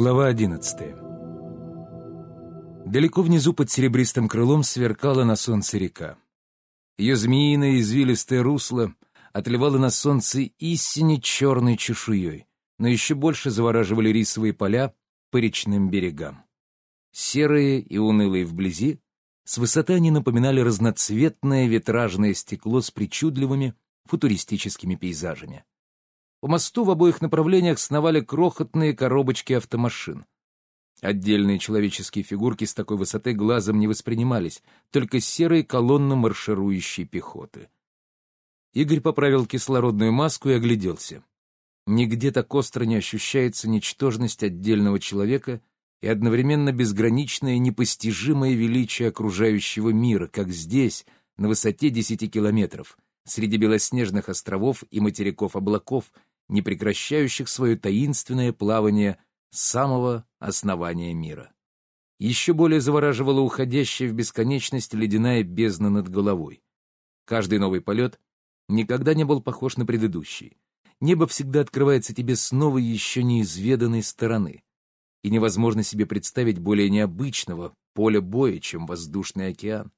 Глава одиннадцатая Далеко внизу под серебристым крылом сверкала на солнце река. Ее змеиное извилистое русло отливало на солнце истине черной чешуей, но еще больше завораживали рисовые поля по речным берегам. Серые и унылые вблизи, с высоты они напоминали разноцветное витражное стекло с причудливыми футуристическими пейзажами. По мосту в обоих направлениях сновали крохотные коробочки автомашин. Отдельные человеческие фигурки с такой высоты глазом не воспринимались, только серые колонны марширующей пехоты. Игорь поправил кислородную маску и огляделся. Нигде так остро не ощущается ничтожность отдельного человека и одновременно безграничное непостижимое величие окружающего мира, как здесь, на высоте десяти километров, среди белоснежных островов и материков облаков, не прекращающих свое таинственное плавание с самого основания мира. Еще более завораживала уходящая в бесконечность ледяная бездна над головой. Каждый новый полет никогда не был похож на предыдущий. Небо всегда открывается тебе с новой еще неизведанной стороны. И невозможно себе представить более необычного поля боя, чем воздушный океан.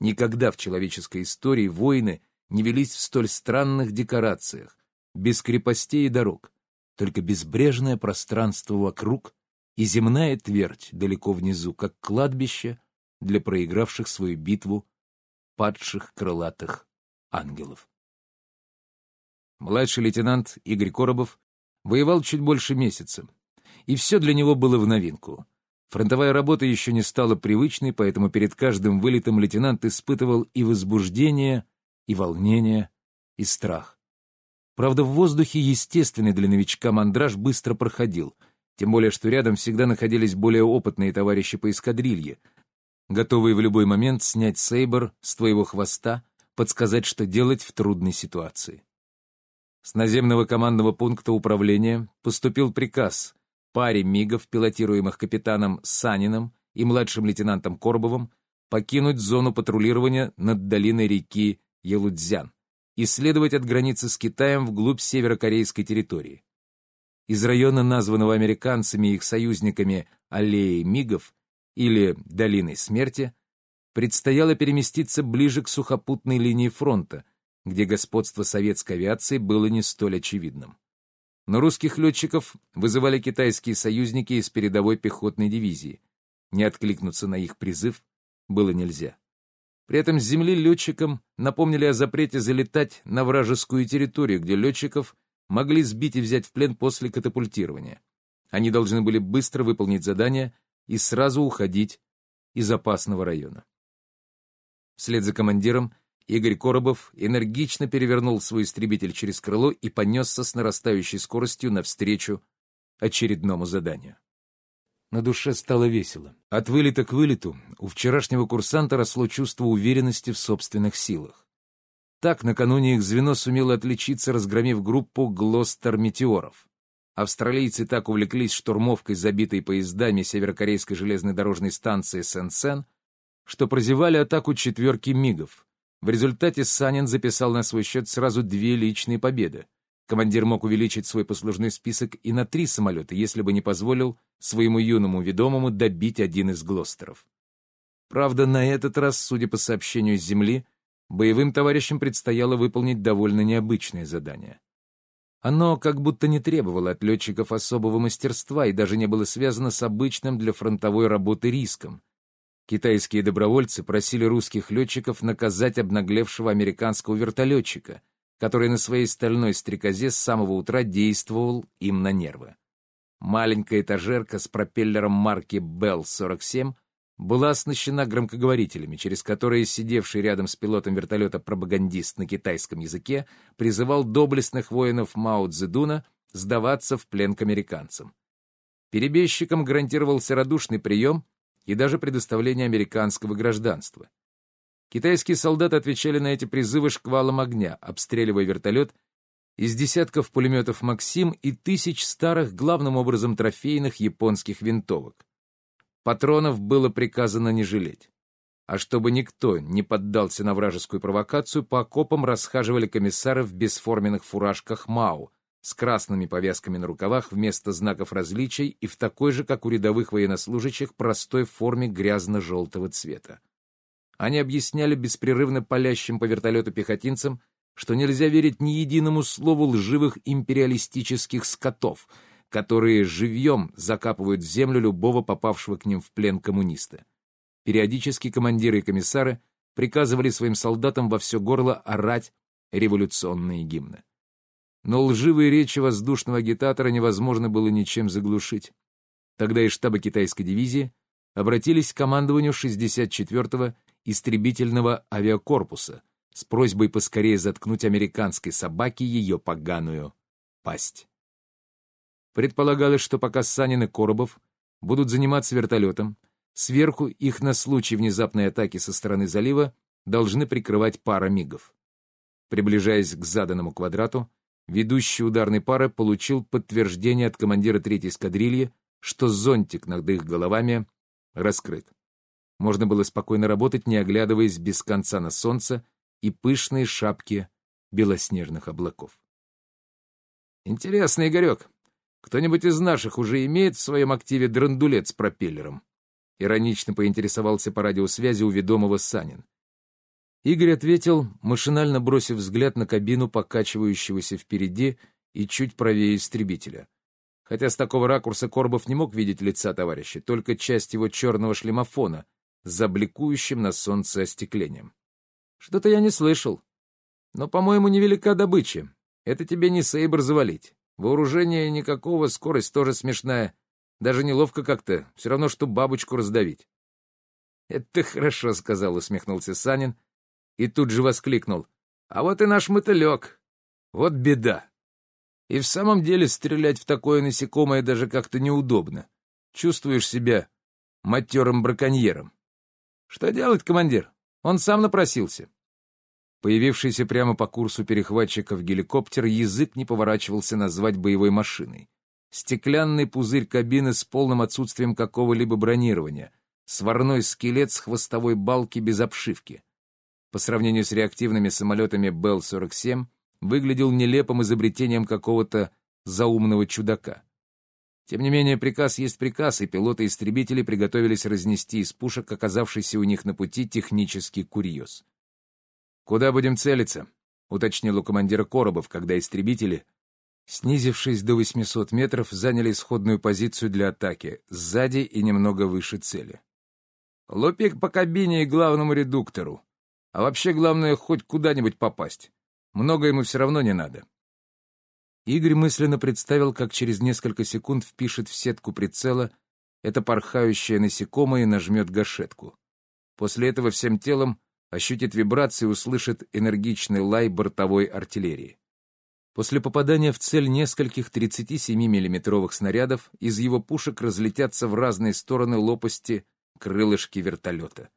Никогда в человеческой истории войны не велись в столь странных декорациях, без крепостей и дорог, только безбрежное пространство вокруг и земная твердь далеко внизу, как кладбище для проигравших свою битву падших крылатых ангелов. Младший лейтенант Игорь Коробов воевал чуть больше месяца, и все для него было в новинку. Фронтовая работа еще не стала привычной, поэтому перед каждым вылетом лейтенант испытывал и возбуждение, и волнение, и страх. Правда, в воздухе естественный для новичка мандраж быстро проходил, тем более что рядом всегда находились более опытные товарищи по эскадрилье, готовые в любой момент снять сейбр с твоего хвоста, подсказать, что делать в трудной ситуации. С наземного командного пункта управления поступил приказ паре МИГов, пилотируемых капитаном Саниным и младшим лейтенантом Корбовым, покинуть зону патрулирования над долиной реки Елудзян и следовать от границы с Китаем вглубь северокорейской территории. Из района, названного американцами и их союзниками аллеей Мигов или Долиной Смерти, предстояло переместиться ближе к сухопутной линии фронта, где господство советской авиации было не столь очевидным. Но русских летчиков вызывали китайские союзники из передовой пехотной дивизии. Не откликнуться на их призыв было нельзя. При этом с земли летчикам напомнили о запрете залетать на вражескую территорию, где летчиков могли сбить и взять в плен после катапультирования. Они должны были быстро выполнить задание и сразу уходить из опасного района. Вслед за командиром Игорь Коробов энергично перевернул свой истребитель через крыло и понесся с нарастающей скоростью навстречу очередному заданию. На душе стало весело. От вылета к вылету у вчерашнего курсанта росло чувство уверенности в собственных силах. Так, накануне их звено сумело отличиться, разгромив группу «Глостер-метеоров». Австралийцы так увлеклись штурмовкой забитой поездами северокорейской железной дорожной станции Сен-Сен, что прозевали атаку четверки МИГов. В результате Санин записал на свой счет сразу две личные победы. Командир мог увеличить свой послужной список и на три самолета, если бы не позволил своему юному ведомому добить один из глостеров. Правда, на этот раз, судя по сообщению с земли, боевым товарищам предстояло выполнить довольно необычное задание. Оно как будто не требовало от летчиков особого мастерства и даже не было связано с обычным для фронтовой работы риском. Китайские добровольцы просили русских летчиков наказать обнаглевшего американского вертолетчика — который на своей стальной стрекозе с самого утра действовал им на нервы. Маленькая этажерка с пропеллером марки Bell-47 была оснащена громкоговорителями, через которые сидевший рядом с пилотом вертолета пропагандист на китайском языке призывал доблестных воинов Мао Цзэдуна сдаваться в плен к американцам. Перебежчикам гарантировался радушный прием и даже предоставление американского гражданства. Китайские солдаты отвечали на эти призывы шквалом огня, обстреливая вертолет из десятков пулеметов «Максим» и тысяч старых, главным образом трофейных японских винтовок. Патронов было приказано не жалеть. А чтобы никто не поддался на вражескую провокацию, по окопам расхаживали комиссары в бесформенных фуражках МАУ с красными повязками на рукавах вместо знаков различий и в такой же, как у рядовых военнослужащих, простой форме грязно-желтого цвета. Они объясняли беспрерывно палящим по вертолету пехотинцам, что нельзя верить ни единому слову лживых империалистических скотов, которые живьем закапывают в землю любого попавшего к ним в плен коммуниста. Периодически командиры и комиссары приказывали своим солдатам во все горло орать революционные гимны. Но лживые речи воздушного агитатора невозможно было ничем заглушить. Тогда из штаба китайской дивизии обратились к командованию 64-го истребительного авиакорпуса с просьбой поскорее заткнуть американской собаке ее поганую пасть. Предполагалось, что пока Санин и Коробов будут заниматься вертолетом, сверху их на случай внезапной атаки со стороны залива должны прикрывать пара мигов. Приближаясь к заданному квадрату, ведущий ударной пары получил подтверждение от командира третьей эскадрильи, что зонтик над их головами раскрыт. Можно было спокойно работать, не оглядываясь без конца на солнце и пышные шапки белоснежных облаков. «Интересно, Игорек, кто-нибудь из наших уже имеет в своем активе драндулет с пропеллером?» Иронично поинтересовался по радиосвязи у ведомого Санин. Игорь ответил, машинально бросив взгляд на кабину покачивающегося впереди и чуть правее истребителя. Хотя с такого ракурса Корбов не мог видеть лица товарища, только часть его черного шлемофона, за бликующим на солнце остеклением. Что-то я не слышал. Но, по-моему, невелика добыча. Это тебе не Сейбр завалить. Вооружение никакого, скорость тоже смешная. Даже неловко как-то, все равно, что бабочку раздавить. «Это хорошо», — сказал, усмехнулся Санин, и тут же воскликнул. «А вот и наш мотылек. Вот беда. И в самом деле стрелять в такое насекомое даже как-то неудобно. Чувствуешь себя матерым браконьером. «Что делать, командир? Он сам напросился». Появившийся прямо по курсу перехватчиков геликоптер язык не поворачивался назвать боевой машиной. Стеклянный пузырь кабины с полным отсутствием какого-либо бронирования, сварной скелет с хвостовой балки без обшивки. По сравнению с реактивными самолетами Бел-47, выглядел нелепым изобретением какого-то заумного чудака. Тем не менее, приказ есть приказ, и пилоты-истребители приготовились разнести из пушек оказавшийся у них на пути технический курьез. «Куда будем целиться?» — уточнил у командира Коробов, когда истребители, снизившись до 800 метров, заняли исходную позицию для атаки, сзади и немного выше цели. «Лупик по кабине и главному редуктору. А вообще главное хоть куда-нибудь попасть. Много ему все равно не надо. Игорь мысленно представил, как через несколько секунд впишет в сетку прицела это порхающее насекомое и нажмет гашетку. После этого всем телом ощутит вибрации и услышит энергичный лай бортовой артиллерии. После попадания в цель нескольких 37 миллиметровых снарядов из его пушек разлетятся в разные стороны лопасти крылышки вертолета.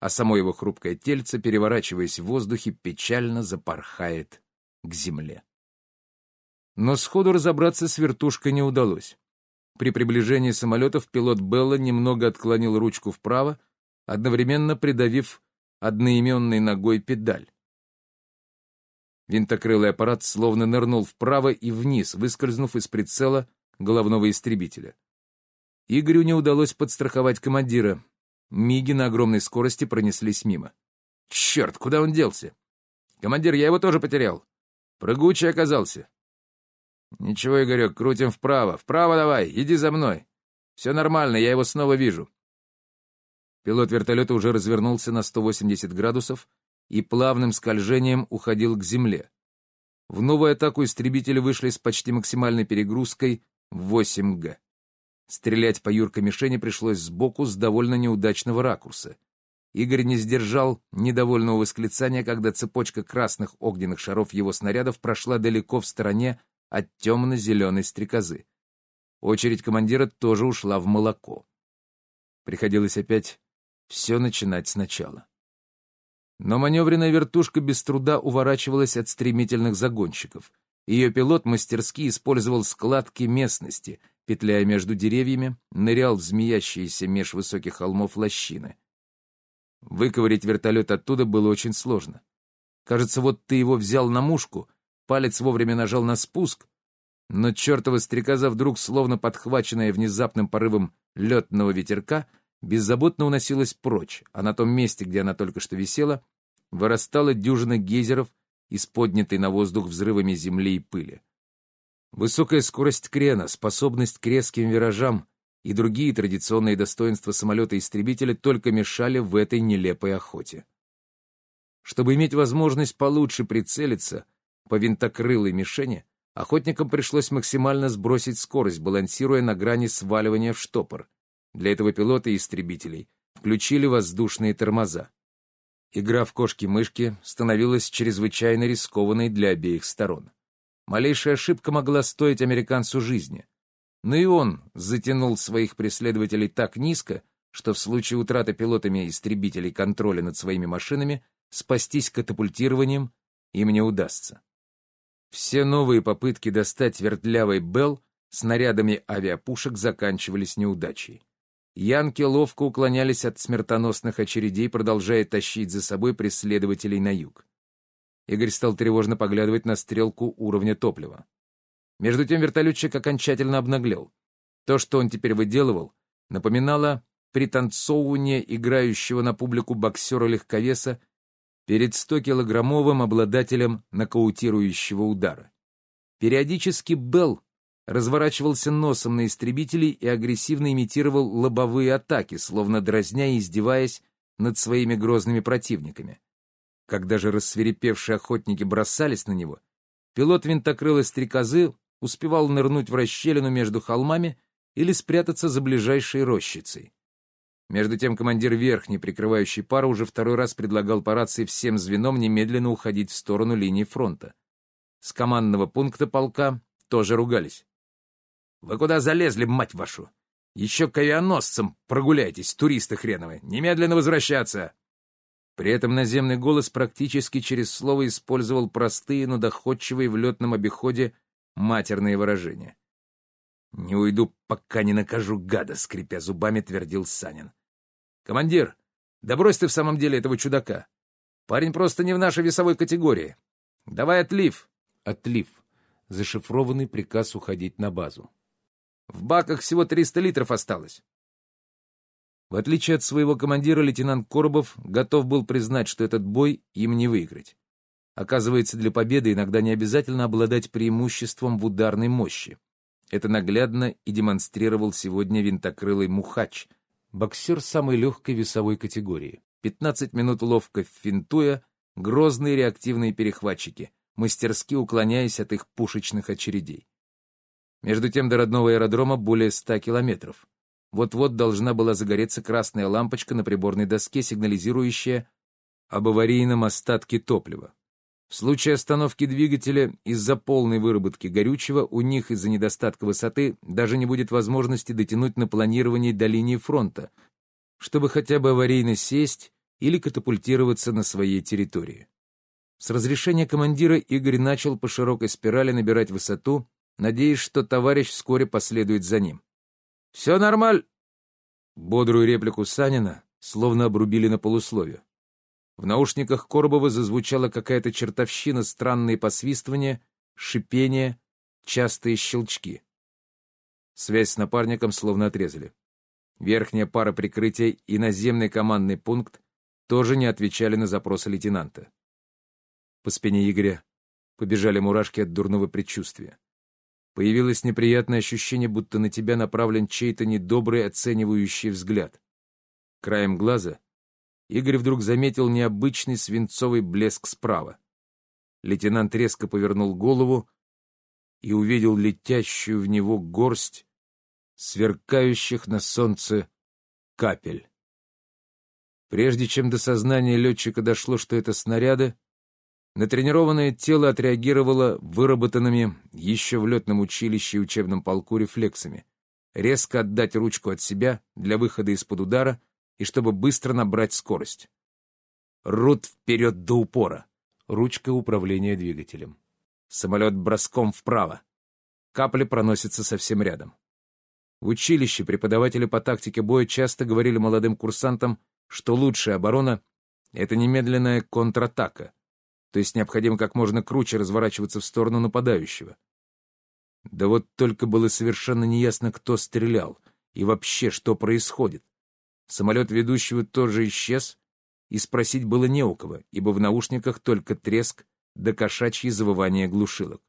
А само его хрупкое тельце, переворачиваясь в воздухе, печально запорхает к земле. Но сходу разобраться с вертушкой не удалось. При приближении самолетов пилот Белла немного отклонил ручку вправо, одновременно придавив одноименной ногой педаль. Винтокрылый аппарат словно нырнул вправо и вниз, выскользнув из прицела головного истребителя. Игорю не удалось подстраховать командира. Миги на огромной скорости пронеслись мимо. «Черт, куда он делся?» «Командир, я его тоже потерял. Прыгучий оказался. «Ничего, Игорек, крутим вправо. Вправо давай, иди за мной. Все нормально, я его снова вижу». Пилот вертолета уже развернулся на 180 градусов и плавным скольжением уходил к земле. В новую атаку истребители вышли с почти максимальной перегрузкой в 8Г. Стрелять по юркой мишени пришлось сбоку с довольно неудачного ракурса. Игорь не сдержал недовольного восклицания, когда цепочка красных огненных шаров его снарядов прошла далеко в стороне от темно-зеленой стрекозы. Очередь командира тоже ушла в молоко. Приходилось опять все начинать сначала. Но маневренная вертушка без труда уворачивалась от стремительных загонщиков. Ее пилот мастерски использовал складки местности, петляя между деревьями, нырял в змеящиеся меж высоких холмов лощины. Выковырить вертолет оттуда было очень сложно. Кажется, вот ты его взял на мушку, Палец вовремя нажал на спуск, но чертова стрекоза вдруг, словно подхваченная внезапным порывом летного ветерка, беззаботно уносилась прочь, а на том месте, где она только что висела, вырастала дюжина гейзеров из поднятой на воздух взрывами земли и пыли. Высокая скорость крена, способность к резким виражам и другие традиционные достоинства самолета-истребителя только мешали в этой нелепой охоте. Чтобы иметь возможность получше прицелиться по винтокрылой мишени, охотникам пришлось максимально сбросить скорость, балансируя на грани сваливания в штопор. Для этого пилоты истребителей включили воздушные тормоза. Игра в кошки-мышки становилась чрезвычайно рискованной для обеих сторон. Малейшая ошибка могла стоить американцу жизни. Но и он затянул своих преследователей так низко, что в случае утраты пилотами истребителей контроля над своими машинами спастись катапультированием им не удастся. Все новые попытки достать вертлявый Белл снарядами авиапушек заканчивались неудачей. Янки ловко уклонялись от смертоносных очередей, продолжая тащить за собой преследователей на юг. Игорь стал тревожно поглядывать на стрелку уровня топлива. Между тем вертолетчик окончательно обнаглел. То, что он теперь выделывал, напоминало пританцовывание играющего на публику боксера-легковеса перед 100-килограммовым обладателем нокаутирующего удара. Периодически Белл разворачивался носом на истребителей и агрессивно имитировал лобовые атаки, словно дразня и издеваясь над своими грозными противниками. Когда же рассверепевшие охотники бросались на него, пилот винтокрылой стрекозы успевал нырнуть в расщелину между холмами или спрятаться за ближайшей рощицей. Между тем командир верхней, прикрывающей пару, уже второй раз предлагал по рации всем звеном немедленно уходить в сторону линии фронта. С командного пункта полка тоже ругались. «Вы куда залезли, мать вашу? Еще к авианосцам прогуляйтесь, туристы хреновы! Немедленно возвращаться!» При этом наземный голос практически через слово использовал простые, но доходчивые в летном обиходе матерные выражения. «Не уйду, пока не накажу гада», — скрипя зубами, твердил Санин. «Командир, да брось ты в самом деле этого чудака. Парень просто не в нашей весовой категории. Давай отлив». «Отлив» — зашифрованный приказ уходить на базу. «В баках всего 300 литров осталось». В отличие от своего командира, лейтенант Коробов готов был признать, что этот бой им не выиграть. Оказывается, для победы иногда не обязательно обладать преимуществом в ударной мощи. Это наглядно и демонстрировал сегодня винтокрылый Мухач, боксер самой легкой весовой категории. 15 минут ловко финтуя, грозные реактивные перехватчики, мастерски уклоняясь от их пушечных очередей. Между тем до родного аэродрома более 100 километров. Вот-вот должна была загореться красная лампочка на приборной доске, сигнализирующая об аварийном остатке топлива. В случае остановки двигателя из-за полной выработки горючего у них из-за недостатка высоты даже не будет возможности дотянуть на планировании до линии фронта, чтобы хотя бы аварийно сесть или катапультироваться на своей территории. С разрешения командира Игорь начал по широкой спирали набирать высоту, надеясь, что товарищ вскоре последует за ним. «Все нормаль!» Бодрую реплику Санина словно обрубили на полусловие. В наушниках Коробова зазвучала какая-то чертовщина, странные посвистывания, шипение, частые щелчки. Связь с напарником словно отрезали. Верхняя пара прикрытия и наземный командный пункт тоже не отвечали на запросы лейтенанта. По спине Игоря побежали мурашки от дурного предчувствия. Появилось неприятное ощущение, будто на тебя направлен чей-то недобрый оценивающий взгляд. Краем глаза Игорь вдруг заметил необычный свинцовый блеск справа. Лейтенант резко повернул голову и увидел летящую в него горсть сверкающих на солнце капель. Прежде чем до сознания летчика дошло, что это снаряды, натренированное тело отреагировало выработанными еще в летном училище и учебном полку рефлексами. Резко отдать ручку от себя для выхода из-под удара и чтобы быстро набрать скорость. Рут вперед до упора. Ручка управления двигателем. Самолет броском вправо. Капли проносятся совсем рядом. В училище преподаватели по тактике боя часто говорили молодым курсантам, что лучшая оборона — это немедленная контратака, то есть необходимо как можно круче разворачиваться в сторону нападающего. Да вот только было совершенно неясно, кто стрелял и вообще, что происходит. Самолет ведущего тоже исчез, и спросить было не у кого, ибо в наушниках только треск да кошачьи завывания глушилок.